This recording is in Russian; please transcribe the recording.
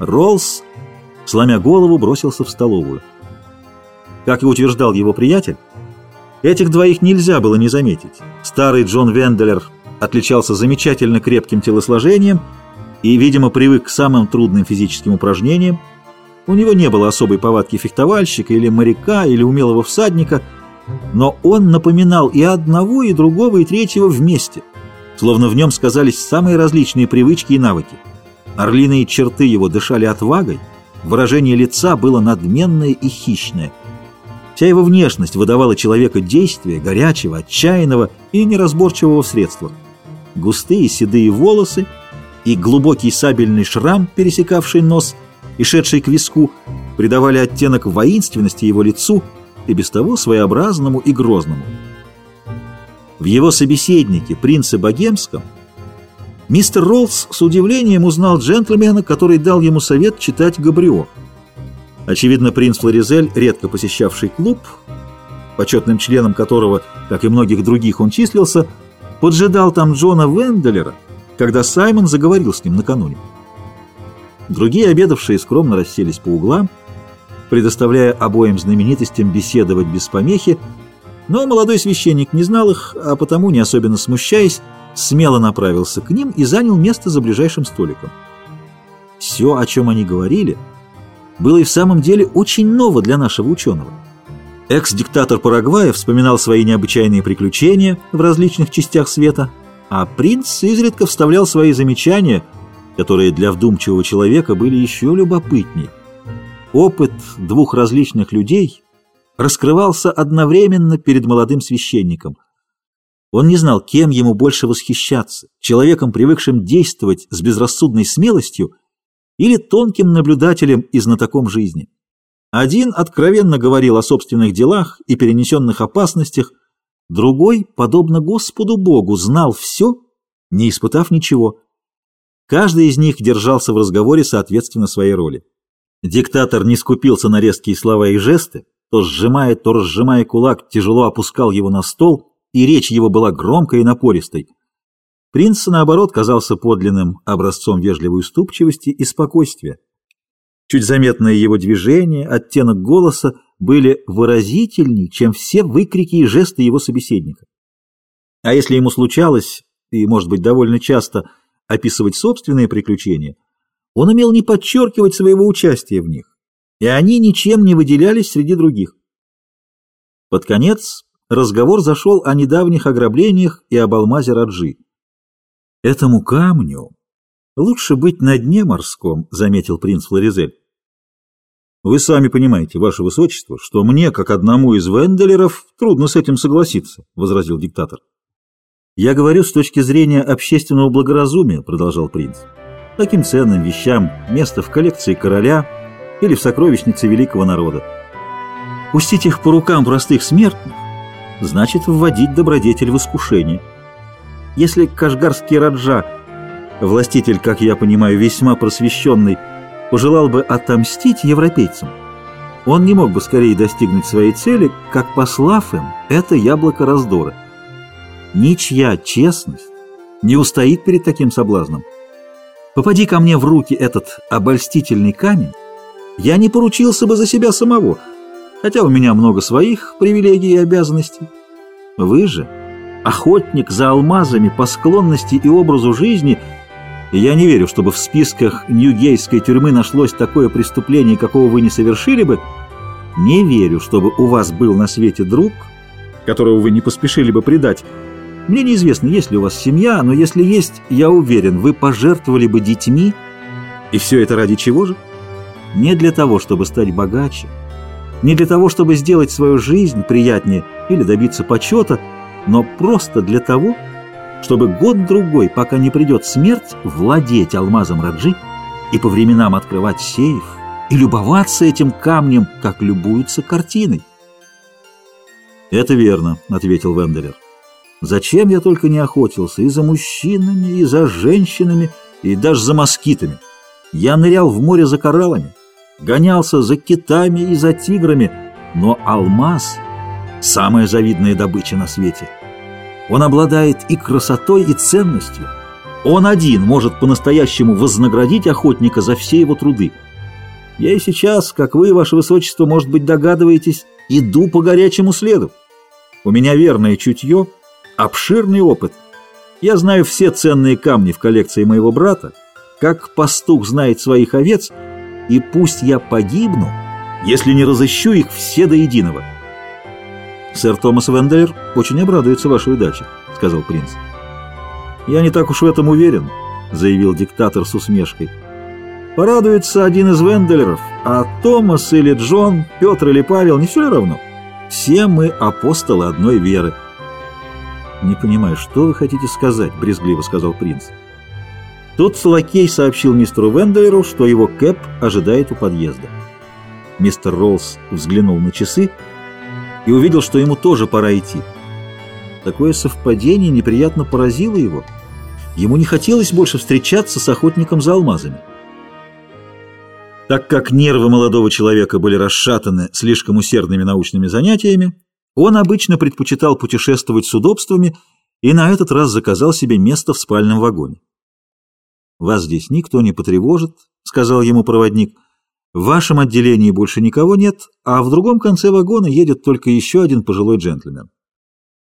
Роллс, сломя голову, бросился в столовую. Как и утверждал его приятель, этих двоих нельзя было не заметить. Старый Джон Венделер отличался замечательно крепким телосложением и, видимо, привык к самым трудным физическим упражнениям. У него не было особой повадки фехтовальщика или моряка или умелого всадника, но он напоминал и одного, и другого, и третьего вместе, словно в нем сказались самые различные привычки и навыки. Орлиные черты его дышали отвагой, выражение лица было надменное и хищное. Вся его внешность выдавала человека действия, горячего, отчаянного и неразборчивого в средствах. Густые седые волосы и глубокий сабельный шрам, пересекавший нос и шедший к виску, придавали оттенок воинственности его лицу и без того своеобразному и грозному. В его собеседнике, принце Богемском, мистер Роллс с удивлением узнал джентльмена, который дал ему совет читать Габрио. Очевидно, принц Флоризель, редко посещавший клуб, почетным членом которого, как и многих других, он числился, поджидал там Джона Венделера, когда Саймон заговорил с ним накануне. Другие обедавшие скромно расселись по углам, предоставляя обоим знаменитостям беседовать без помехи, но молодой священник не знал их, а потому, не особенно смущаясь, смело направился к ним и занял место за ближайшим столиком. Все, о чем они говорили, было и в самом деле очень ново для нашего ученого. Экс-диктатор Парагвая вспоминал свои необычайные приключения в различных частях света, а принц изредка вставлял свои замечания, которые для вдумчивого человека были еще любопытней. Опыт двух различных людей раскрывался одновременно перед молодым священником. Он не знал, кем ему больше восхищаться, человеком, привыкшим действовать с безрассудной смелостью, или тонким наблюдателем и знатоком жизни. Один откровенно говорил о собственных делах и перенесенных опасностях, другой, подобно Господу Богу, знал все, не испытав ничего. Каждый из них держался в разговоре соответственно своей роли. Диктатор не скупился на резкие слова и жесты, то сжимая, то разжимая кулак, тяжело опускал его на стол, и речь его была громкой и напористой. Принц, наоборот, казался подлинным образцом вежливой уступчивости и спокойствия. Чуть заметное его движение, оттенок голоса были выразительней, чем все выкрики и жесты его собеседника. А если ему случалось, и, может быть, довольно часто, описывать собственные приключения, он умел не подчеркивать своего участия в них, и они ничем не выделялись среди других. Под конец разговор зашел о недавних ограблениях и об алмазе Раджи. «Этому камню лучше быть на дне морском», — заметил принц Флоризель. Вы сами понимаете, ваше высочество, что мне, как одному из венделеров, трудно с этим согласиться, — возразил диктатор. Я говорю с точки зрения общественного благоразумия, — продолжал принц. Таким ценным вещам место в коллекции короля или в сокровищнице великого народа. Пустить их по рукам простых смертных значит вводить добродетель в искушение. Если кашгарский раджа, властитель, как я понимаю, весьма просвещенный, пожелал бы отомстить европейцам, он не мог бы скорее достигнуть своей цели, как послав им это яблоко раздора. Ничья честность не устоит перед таким соблазном. Попади ко мне в руки этот обольстительный камень, я не поручился бы за себя самого, хотя у меня много своих привилегий и обязанностей. Вы же, охотник за алмазами по склонности и образу жизни – я не верю, чтобы в списках Ньюгейской тюрьмы нашлось такое преступление, какого вы не совершили бы. Не верю, чтобы у вас был на свете друг, которого вы не поспешили бы предать. Мне неизвестно, есть ли у вас семья, но если есть, я уверен, вы пожертвовали бы детьми. И все это ради чего же? Не для того, чтобы стать богаче, не для того, чтобы сделать свою жизнь приятнее или добиться почета, но просто для того, чтобы год-другой, пока не придет смерть, владеть алмазом Раджи и по временам открывать сейф и любоваться этим камнем, как любуются картиной. «Это верно», — ответил Венделер. «Зачем я только не охотился и за мужчинами, и за женщинами, и даже за москитами? Я нырял в море за кораллами, гонялся за китами и за тиграми, но алмаз — самая завидная добыча на свете». Он обладает и красотой, и ценностью. Он один может по-настоящему вознаградить охотника за все его труды. Я и сейчас, как вы, ваше высочество, может быть, догадываетесь, иду по горячему следу. У меня верное чутье, обширный опыт. Я знаю все ценные камни в коллекции моего брата, как пастух знает своих овец, и пусть я погибну, если не разыщу их все до единого. «Сэр Томас Венделер очень обрадуется вашей удаче», — сказал принц. «Я не так уж в этом уверен», — заявил диктатор с усмешкой. «Порадуется один из Венделеров, а Томас или Джон, Петр или Павел, не все ли равно? Все мы апостолы одной веры». «Не понимаю, что вы хотите сказать?» — брезгливо сказал принц. Тут лакей сообщил мистеру Венделеру, что его кэп ожидает у подъезда. Мистер Роллс взглянул на часы и увидел, что ему тоже пора идти. Такое совпадение неприятно поразило его. Ему не хотелось больше встречаться с охотником за алмазами. Так как нервы молодого человека были расшатаны слишком усердными научными занятиями, он обычно предпочитал путешествовать с удобствами и на этот раз заказал себе место в спальном вагоне. «Вас здесь никто не потревожит», — сказал ему проводник. «В вашем отделении больше никого нет, а в другом конце вагона едет только еще один пожилой джентльмен».